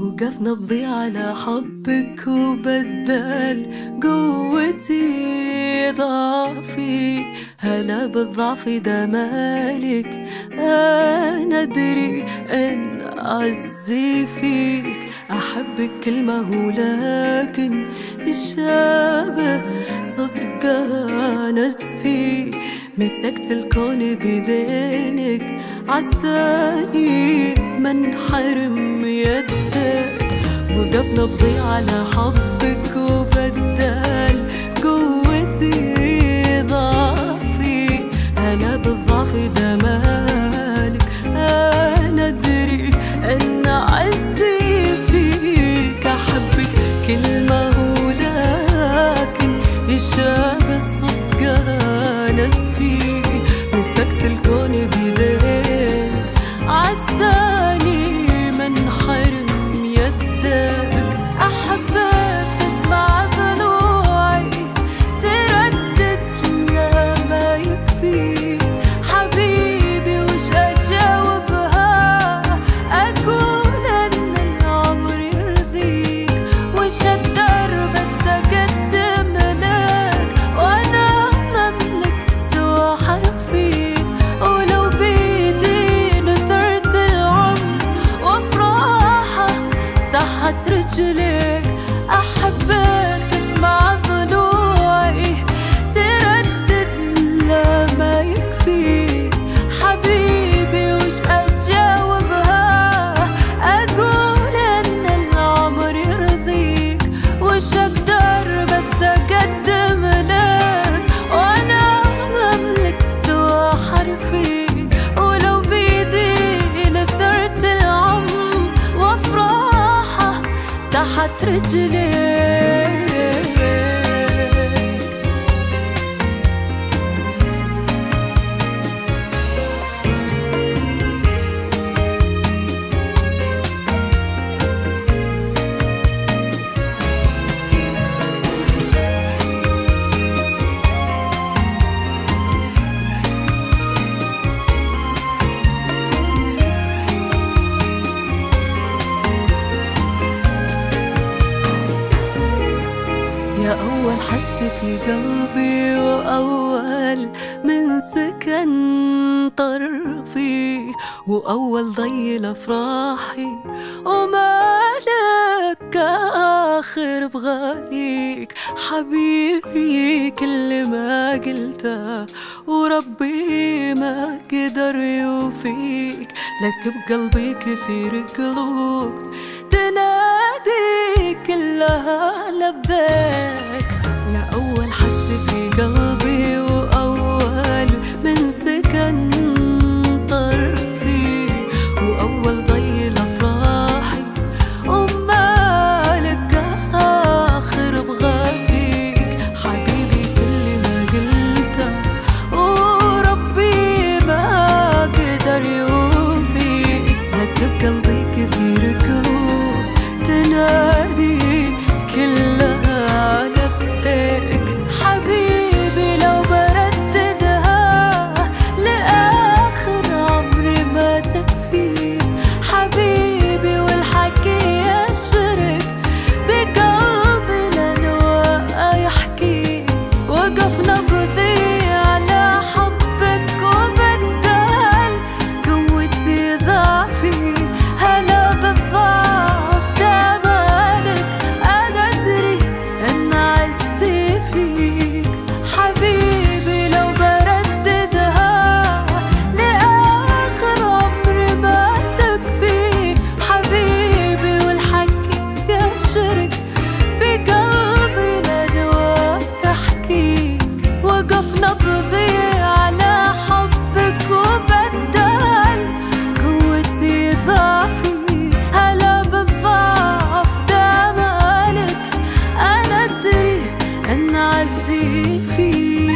وقف نبضي على حبك وبدل قوتي ضعفي. هلا بالضعف ده مالك أنا أدري أن عزي فيك. أحبك كلمة ولكن الشابه صدقة اسفيك مسكت الكون بيدينك عساني منحرم يدك وقفنا بضيع على حبك hatretli يا أول حس في قلبي وأول من سكن طرفي وأول ضيل أفراحي ومالك آخر بغاليك حبيبي كل ما قلته وربي ما قدر يوفيك لك بقلبي كثير قلوب تنام لها لبيك I see you.